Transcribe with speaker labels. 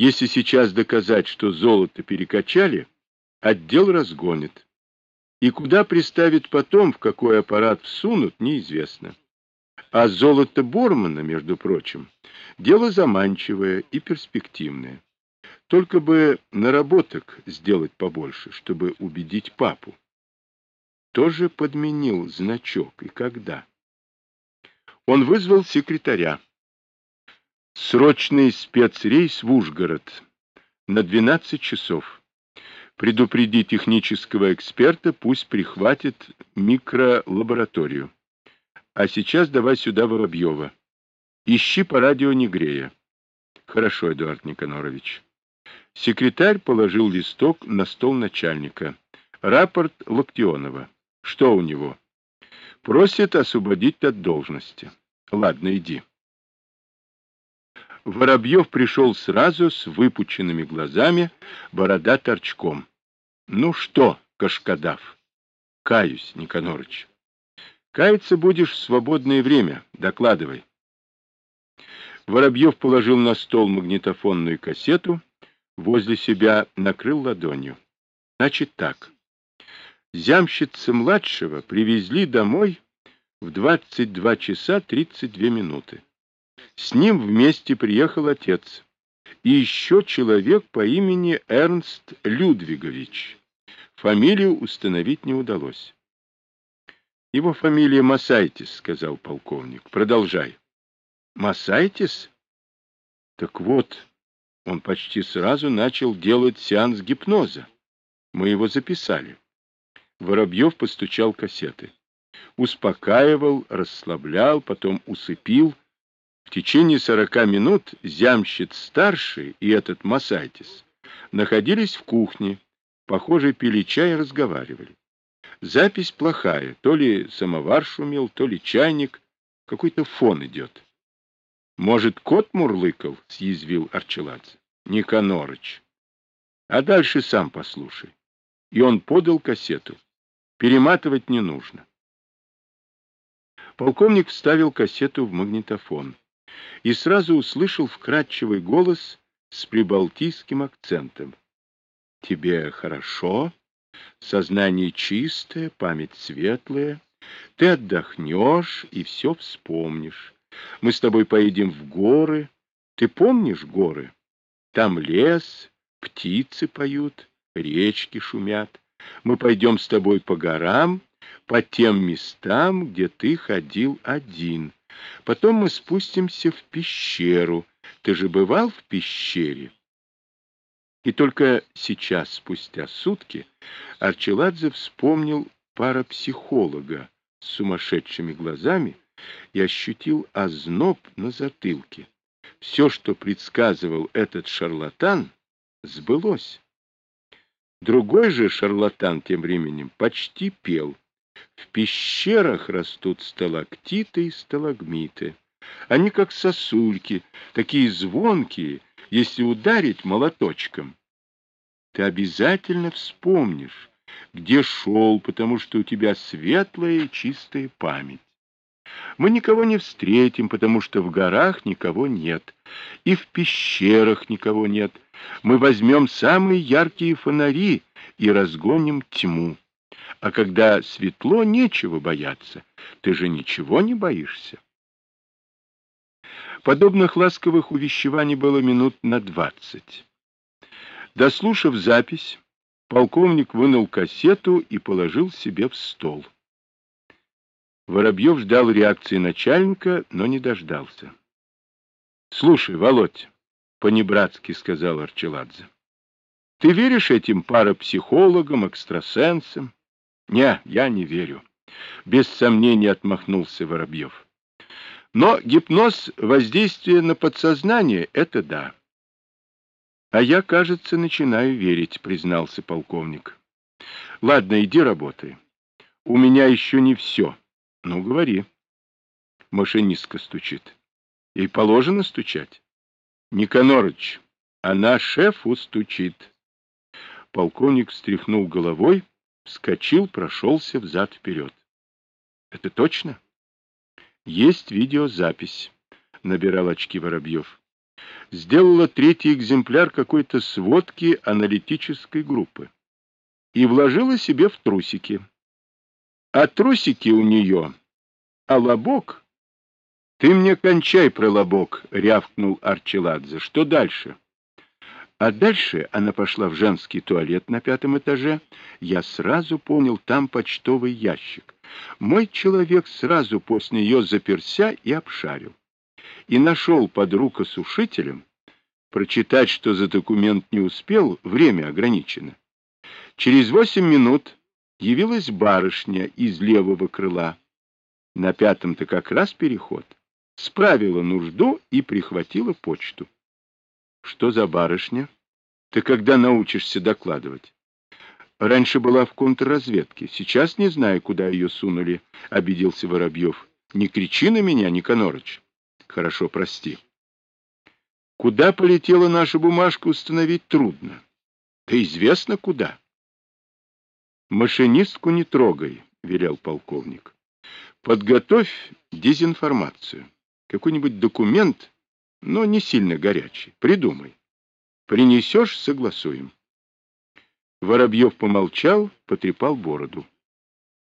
Speaker 1: Если сейчас доказать, что золото перекачали, отдел разгонит. И куда приставит потом, в какой аппарат всунут, неизвестно. А золото Бормана, между прочим, дело заманчивое и перспективное. Только бы наработок сделать побольше, чтобы убедить папу. Тоже подменил значок и когда. Он вызвал секретаря. Срочный спецрейс в Ужгород на 12 часов. Предупреди технического эксперта, пусть прихватит микролабораторию. А сейчас давай сюда Воробьева. Ищи по радио Негрея. Хорошо, Эдуард Никонорович. Секретарь положил листок на стол начальника. Рапорт Локтионова. Что у него? Просит освободить от должности. Ладно, иди. Воробьев пришел сразу с выпученными глазами, борода торчком. Ну что, Кашкадав? Каюсь, Никонорыч. Каяться будешь в свободное время. Докладывай. Воробьев положил на стол магнитофонную кассету, возле себя накрыл ладонью. Значит так. Зямщица-младшего привезли домой в 22 часа 32 минуты. С ним вместе приехал отец и еще человек по имени Эрнст Людвигович. Фамилию установить не удалось. Его фамилия Масайтис, сказал полковник. Продолжай. Масайтис? Так вот, он почти сразу начал делать сеанс гипноза. Мы его записали. Воробьев постучал кассеты. Успокаивал, расслаблял, потом усыпил. В течение сорока минут Зямщиц-старший и этот Масайтис находились в кухне, похоже, пили чай и разговаривали. Запись плохая, то ли самовар шумел, то ли чайник, какой-то фон идет. Может, кот мурлыкал, съязвил Арчеладзе. Никанорыч. А дальше сам послушай. И он подал кассету. Перематывать не нужно. Полковник вставил кассету в магнитофон и сразу услышал вкрадчивый голос с прибалтийским акцентом. «Тебе хорошо, сознание чистое, память светлая, ты отдохнешь и все вспомнишь. Мы с тобой поедем в горы. Ты помнишь горы? Там лес, птицы поют, речки шумят. Мы пойдем с тобой по горам, по тем местам, где ты ходил один. Потом мы спустимся в пещеру. Ты же бывал в пещере? И только сейчас, спустя сутки, Арчеладзе вспомнил парапсихолога с сумасшедшими глазами и ощутил озноб на затылке. Все, что предсказывал этот шарлатан, сбылось. Другой же шарлатан тем временем почти пел. В пещерах растут сталактиты и сталагмиты. Они как сосульки, такие звонкие, если ударить молоточком. Ты обязательно вспомнишь, где шел, потому что у тебя светлая и чистая память. Мы никого не встретим, потому что в горах никого нет, и в пещерах никого нет. Мы возьмем самые яркие фонари и разгоним тьму. А когда светло, нечего бояться. Ты же ничего не боишься. Подобных ласковых увещеваний было минут на двадцать. Дослушав запись, полковник вынул кассету и положил себе в стол. Воробьев ждал реакции начальника, но не дождался. — Слушай, Володь, — по-небратски сказал Арчеладзе, — ты веришь этим парапсихологам, экстрасенсам? — Не, я не верю. Без сомнения отмахнулся Воробьев. Но гипноз, воздействие на подсознание — это да. — А я, кажется, начинаю верить, — признался полковник. — Ладно, иди работай. У меня еще не все. Ну, говори. Машинистка стучит. Ей положено стучать? Никонорыч, она шефу стучит. Полковник встряхнул головой, вскочил, прошелся взад-вперед. Это точно? Есть видеозапись, набирал очки Воробьев. сделала третий экземпляр какой-то сводки аналитической группы и вложила себе в трусики. А трусики у нее, а лобок... Ты мне кончай про лобок, рявкнул Арчеладзе. Что дальше? А дальше она пошла в женский туалет на пятом этаже. Я сразу понял, там почтовый ящик. Мой человек сразу после нее заперся и обшарил. И нашел под рукосушителем. Прочитать, что за документ не успел, время ограничено. Через восемь минут явилась барышня из левого крыла. На пятом-то как раз переход. Справила нужду и прихватила почту. Что за барышня? Ты когда научишься докладывать? Раньше была в контрразведке, сейчас не знаю, куда ее сунули, — обиделся Воробьев. Не кричи на меня, Никонорыч. Хорошо, прости. Куда полетела наша бумажка, установить трудно. Да известно куда. Машинистку не трогай, — велел полковник. Подготовь дезинформацию. Какой-нибудь документ, но не сильно горячий. Придумай. Принесешь — согласуем. Воробьев помолчал, потрепал бороду.